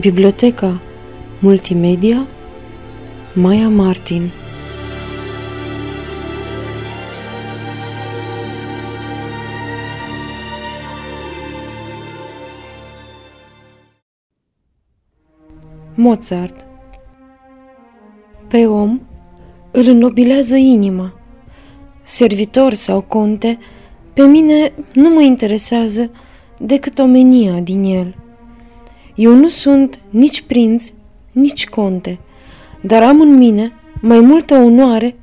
Biblioteca Multimedia Maya Martin. Mozart. Pe om îl înnobilează inima. Servitor sau conte, pe mine nu mă interesează decât omenia din el – eu nu sunt nici prinț, nici conte, dar am în mine mai multă onoare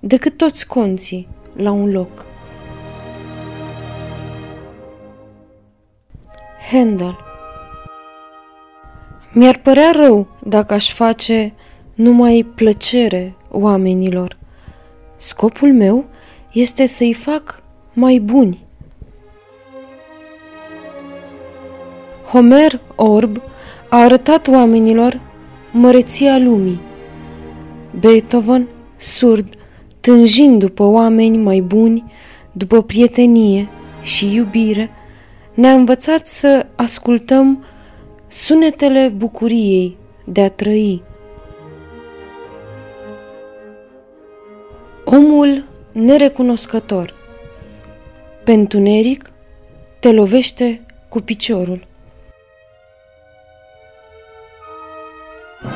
decât toți conții la un loc. Handel Mi-ar părea rău dacă aș face numai plăcere oamenilor. Scopul meu este să-i fac mai buni. Homer Orb a arătat oamenilor măreția lumii. Beethoven, surd, tânjind după oameni mai buni, după prietenie și iubire, ne-a învățat să ascultăm sunetele bucuriei de a trăi. Omul nerecunoscător. Pentru neric te lovește cu piciorul.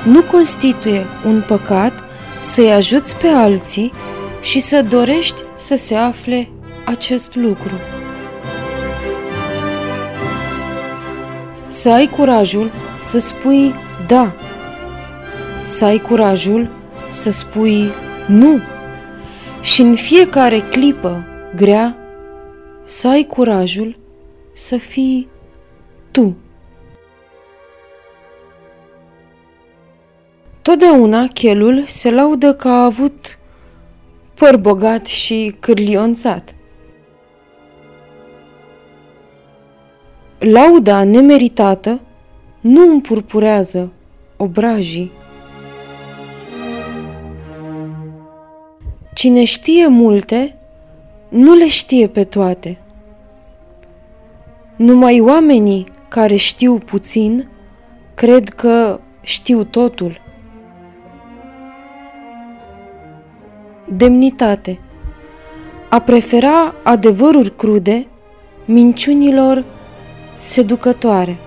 Nu constituie un păcat să-i ajuți pe alții și să dorești să se afle acest lucru. Să ai curajul să spui da. Să ai curajul să spui nu. Și în fiecare clipă grea să ai curajul să fii tu. Totdeauna chelul se laudă că a avut păr bogat și cârlionțat. Lauda nemeritată nu împurpurează obrajii. Cine știe multe, nu le știe pe toate. Numai oamenii care știu puțin cred că știu totul. Demnitate. A prefera adevăruri crude minciunilor seducătoare.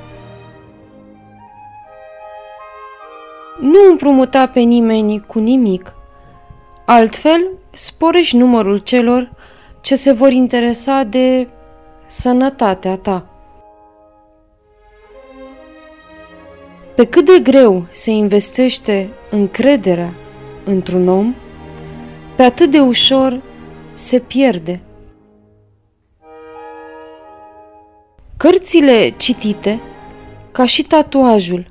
Nu împrumuta pe nimeni cu nimic, altfel sporești numărul celor ce se vor interesa de sănătatea ta. Pe cât de greu se investește încrederea într-un om, pe atât de ușor se pierde. Cărțile citite, ca și tatuajul,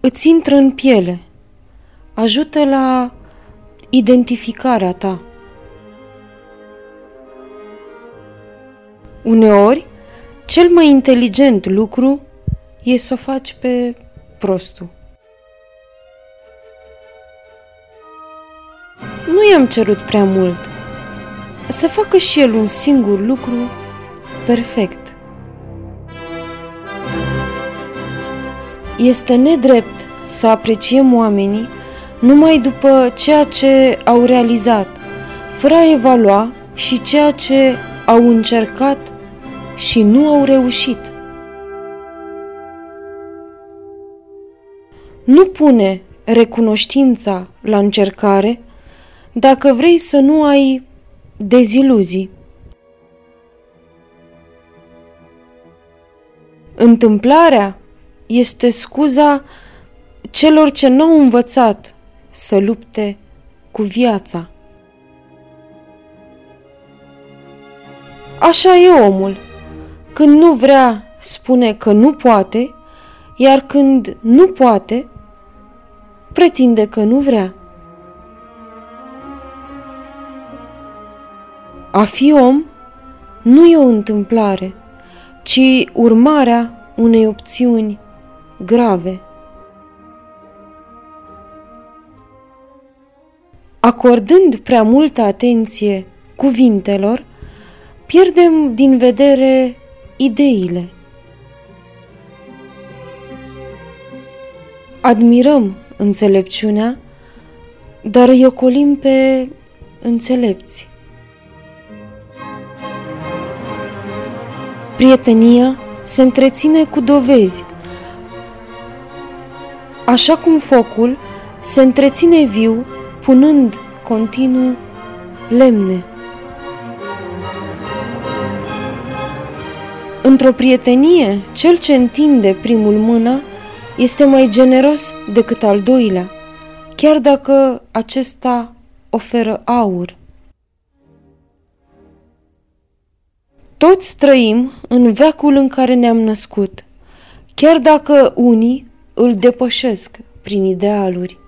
îți intră în piele, ajută la identificarea ta. Uneori, cel mai inteligent lucru e să o faci pe prostul. Nu i-am cerut prea mult. Să facă și el un singur lucru perfect. Este nedrept să apreciem oamenii numai după ceea ce au realizat, fără a evalua și ceea ce au încercat și nu au reușit. Nu pune recunoștința la încercare dacă vrei să nu ai deziluzii. Întâmplarea este scuza celor ce nu au învățat să lupte cu viața. Așa e omul. Când nu vrea, spune că nu poate, iar când nu poate, pretinde că nu vrea. A fi om nu e o întâmplare, ci urmarea unei opțiuni grave. Acordând prea multă atenție cuvintelor, pierdem din vedere ideile. Admirăm înțelepciunea, dar îi ocolim pe înțelepți. Prietenia se întreține cu dovezi, așa cum focul se întreține viu punând continuu lemne. Într-o prietenie, cel ce întinde primul mâna este mai generos decât al doilea, chiar dacă acesta oferă aur. Toți trăim în veacul în care ne-am născut, chiar dacă unii îl depășesc prin idealuri.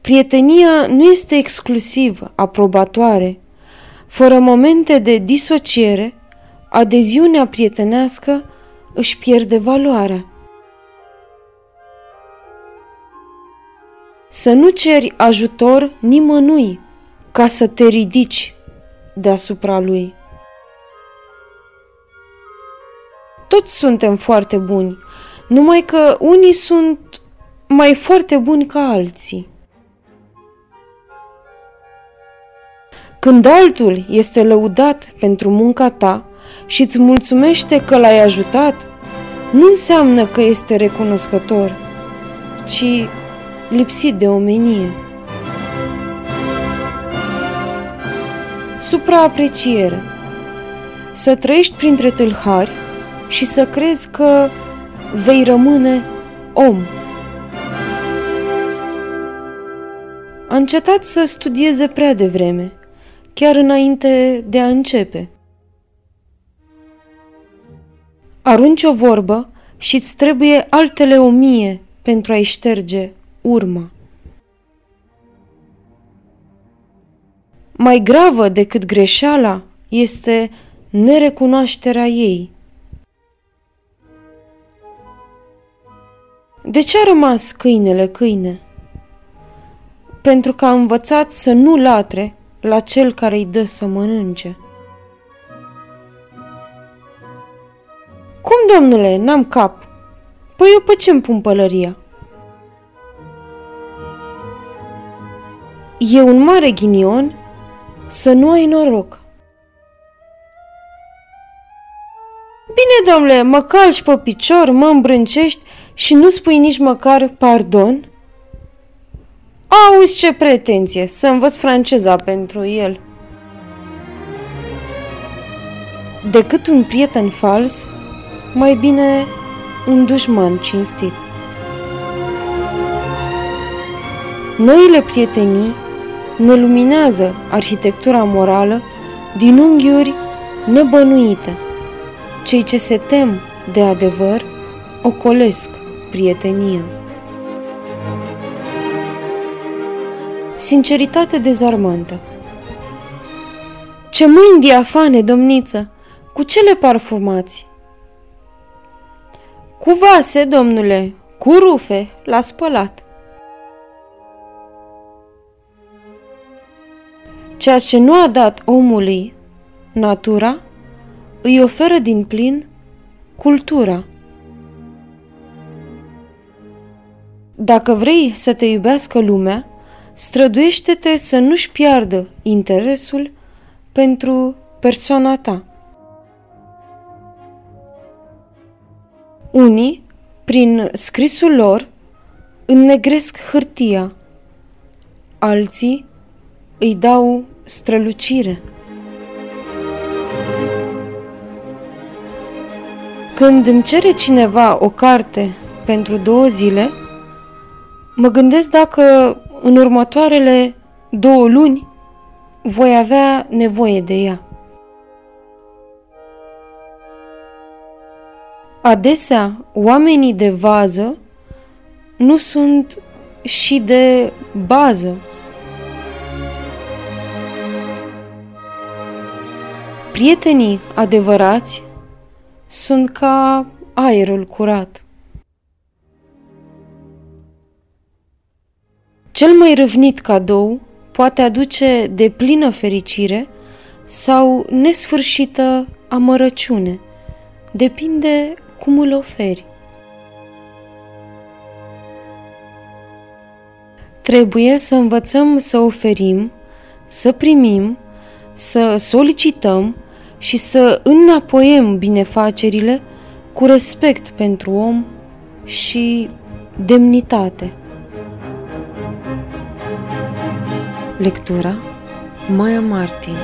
Prietenia nu este exclusiv aprobatoare. Fără momente de disociere, adeziunea prietenească își pierde valoarea. Să nu ceri ajutor nimănui ca să te ridici deasupra lui. Toți suntem foarte buni, numai că unii sunt mai foarte buni ca alții. Când altul este lăudat pentru munca ta și îți mulțumește că l-ai ajutat, nu înseamnă că este recunoscător, ci lipsit de omenie. Supraapreciere Să trăiești printre tâlhari și să crezi că vei rămâne om. A încetat să studieze prea devreme, chiar înainte de a începe. Arunci o vorbă și îți trebuie altele o mie pentru a-i șterge urma. Mai gravă decât greșeala este nerecunoașterea ei. De ce a rămas câinele câine? Pentru că a învățat să nu latre la cel care îi dă să mănânce. Cum, domnule, n-am cap? Păi eu pe ce-mi pun pălăria? E un mare ghinion să nu ai noroc. Bine, domnule, mă calci pe picior, mă îmbrâncești și nu spui nici măcar pardon? Auzi ce pretenție, să învăț franceza pentru el. Decât un prieten fals, mai bine un dușman cinstit. Noile prietenii ne luminează arhitectura morală din unghiuri nebănuite. Cei ce se tem de adevăr ocolesc prietenia. Sinceritate dezarmantă Ce mâini diafane, domniță! Cu ce le parfumați? Cu vase, domnule, cu rufe, la spălat. Ceea ce nu a dat omului natura, îi oferă din plin cultura. Dacă vrei să te iubească lumea, străduiește-te să nu-și piardă interesul pentru persoana ta. Unii, prin scrisul lor, înnegresc hârtia, alții îi dau strălucire. Când îmi cere cineva o carte pentru două zile, mă gândesc dacă în următoarele două luni voi avea nevoie de ea. Adesea, oamenii de vază nu sunt și de bază. Prietenii adevărați sunt ca aerul curat. Cel mai râvnit cadou poate aduce de plină fericire sau nesfârșită amărăciune. Depinde cum îl oferi. Trebuie să învățăm să oferim, să primim, să solicităm și să înapoiem binefacerile cu respect pentru om și demnitate. Lectura Maia Martin